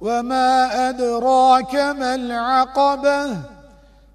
وما أدراك ما العقبة